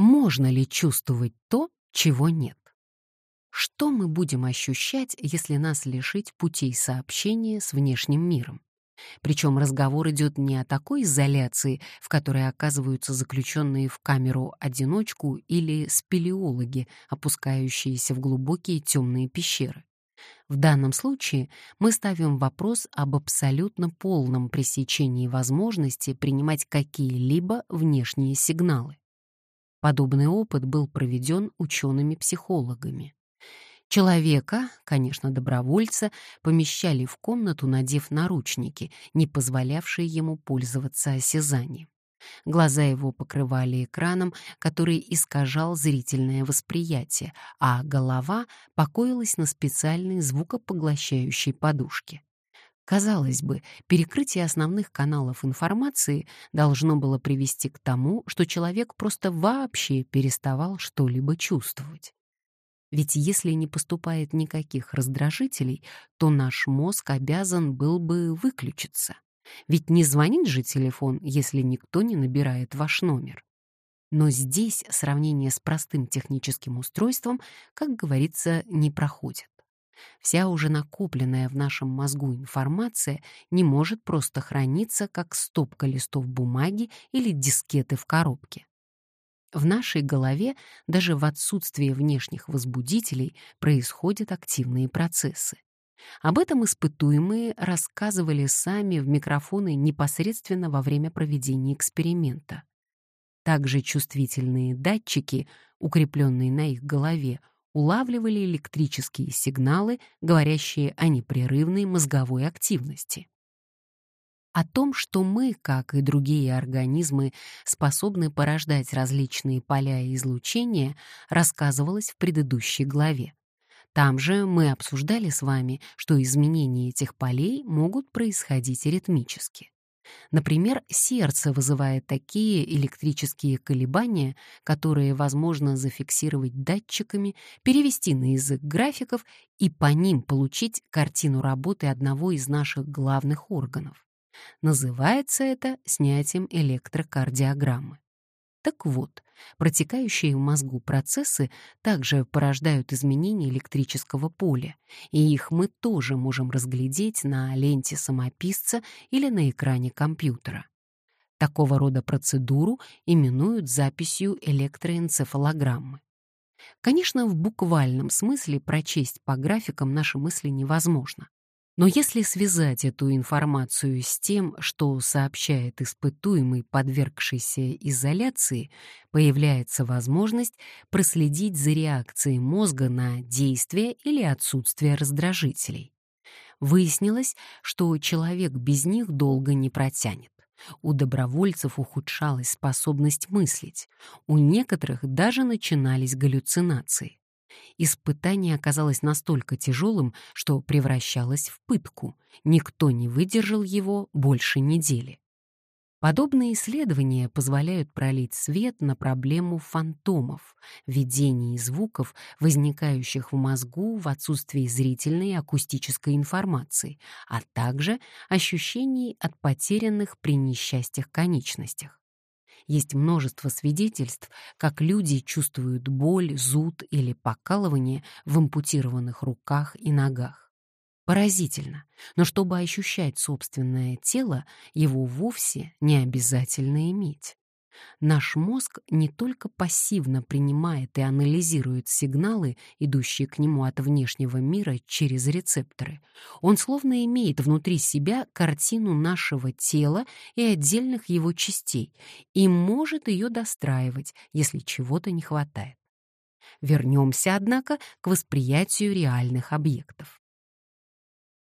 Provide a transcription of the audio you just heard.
Можно ли чувствовать то, чего нет? Что мы будем ощущать, если нас лишить путей сообщения с внешним миром? Причем разговор идет не о такой изоляции, в которой оказываются заключенные в камеру-одиночку или спелеологи, опускающиеся в глубокие темные пещеры. В данном случае мы ставим вопрос об абсолютно полном пресечении возможности принимать какие-либо внешние сигналы. Подобный опыт был проведен учеными-психологами. Человека, конечно, добровольца, помещали в комнату, надев наручники, не позволявшие ему пользоваться осязанием. Глаза его покрывали экраном, который искажал зрительное восприятие, а голова покоилась на специальной звукопоглощающей подушке. Казалось бы, перекрытие основных каналов информации должно было привести к тому, что человек просто вообще переставал что-либо чувствовать. Ведь если не поступает никаких раздражителей, то наш мозг обязан был бы выключиться. Ведь не звонит же телефон, если никто не набирает ваш номер. Но здесь сравнение с простым техническим устройством, как говорится, не проходит. Вся уже накопленная в нашем мозгу информация не может просто храниться, как стопка листов бумаги или дискеты в коробке. В нашей голове даже в отсутствии внешних возбудителей происходят активные процессы. Об этом испытуемые рассказывали сами в микрофоны непосредственно во время проведения эксперимента. Также чувствительные датчики, укрепленные на их голове, улавливали электрические сигналы, говорящие о непрерывной мозговой активности. О том, что мы, как и другие организмы, способны порождать различные поля излучения, рассказывалось в предыдущей главе. Там же мы обсуждали с вами, что изменения этих полей могут происходить ритмически. Например, сердце вызывает такие электрические колебания, которые возможно зафиксировать датчиками, перевести на язык графиков и по ним получить картину работы одного из наших главных органов. Называется это снятием электрокардиограммы. Так вот, протекающие в мозгу процессы также порождают изменения электрического поля, и их мы тоже можем разглядеть на ленте самописца или на экране компьютера. Такого рода процедуру именуют записью электроэнцефалограммы. Конечно, в буквальном смысле прочесть по графикам наши мысли невозможно. Но если связать эту информацию с тем, что сообщает испытуемый, подвергшийся изоляции, появляется возможность проследить за реакцией мозга на действие или отсутствие раздражителей. Выяснилось, что человек без них долго не протянет. У добровольцев ухудшалась способность мыслить, у некоторых даже начинались галлюцинации. Испытание оказалось настолько тяжелым, что превращалось в пытку. Никто не выдержал его больше недели. Подобные исследования позволяют пролить свет на проблему фантомов, видений звуков, возникающих в мозгу в отсутствии зрительной и акустической информации, а также ощущений от потерянных при несчастьях конечностях. Есть множество свидетельств, как люди чувствуют боль, зуд или покалывание в ампутированных руках и ногах. Поразительно, но чтобы ощущать собственное тело, его вовсе не обязательно иметь. Наш мозг не только пассивно принимает и анализирует сигналы, идущие к нему от внешнего мира через рецепторы. Он словно имеет внутри себя картину нашего тела и отдельных его частей и может ее достраивать, если чего-то не хватает. Вернемся, однако, к восприятию реальных объектов.